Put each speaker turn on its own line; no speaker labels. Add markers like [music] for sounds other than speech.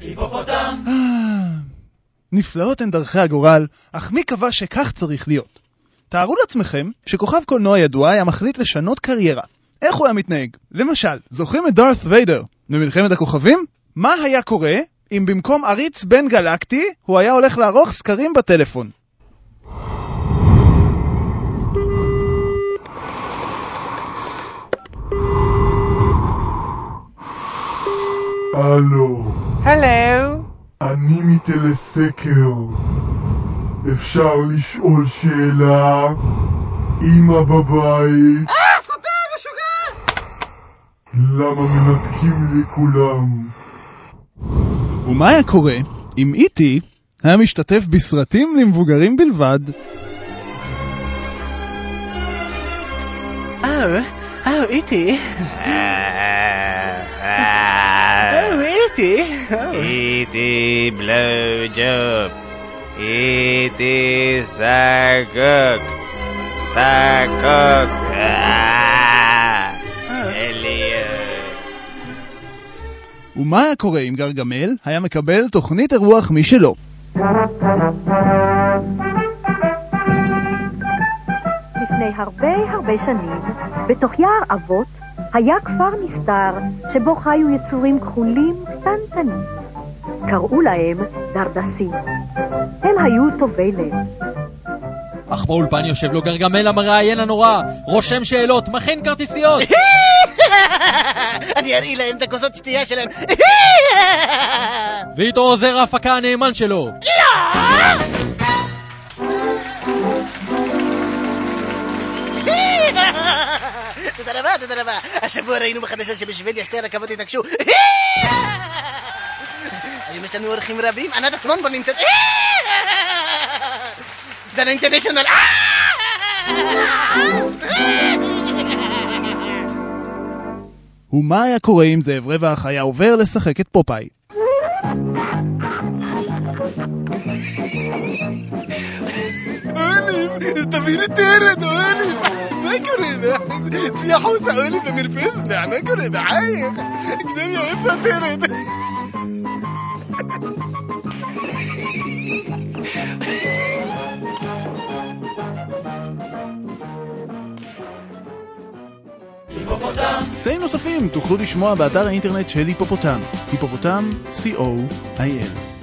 היפופוטם!
נפלאות הן דרכי הגורל, אך מי קבע שכך צריך להיות? תארו לעצמכם שכוכב קולנוע ידוע היה מחליט לשנות קריירה. איך הוא היה מתנהג? למשל, זוכרים את דארת ויידר במלחמת הכוכבים? מה היה קורה אם במקום עריץ בין גלקטי הוא היה הולך לערוך סקרים בטלפון?
הלו,
הלו,
אני מטלסקר. אפשר לשאול שאלה? אמא בבית.
אה, סותר, משוגע!
למה מנתקים לי כולם?
ומה היה קורה אם איטי היה משתתף בסרטים למבוגרים בלבד?
או, או, איטי. או, איטי.
איטי בלו ג'וב. איטי סקוק. סקוק. אליוט.
ומה היה קורה אם גרגמל היה מקבל תוכנית אירוח משלו?
לפני הרבה הרבה שנים, בתוך יער אבות, היה כפר נסתר שבו חיו יצורים כחולים קטנטנים. קראו להם דרדסים. הם היו טובי לב.
אך באולפן יושב לו גרגמל המראיין הנורא, רושם שאלות, מכין כרטיסיות! [laughs]
אני אראי להם את הכוסות שתייה שלהם.
ואיתו עוזר ההפקה הנאמן שלו!
תודה רבה, תודה רבה. השבוע ראינו בחדשות שבשוודיה שתי רכבות התנגשו. היום יש לנו אורחים רבים, ענת עצמון פה נמצאת. דנה אינטרנשיונל.
ומה היה קורה אם זאב רווח היה עובר לשחק את פופאי?
אוליב, תביא לי טרד, אוליב. קורה? צי החוצה, אוליב, למרפסת, מה קורה? בחייך. קדמיה, איפה הטרד?
היפופוטם!
קטעים נוספים תוכלו לשמוע באתר האינטרנט של היפופוטם, היפופוטם, co.il.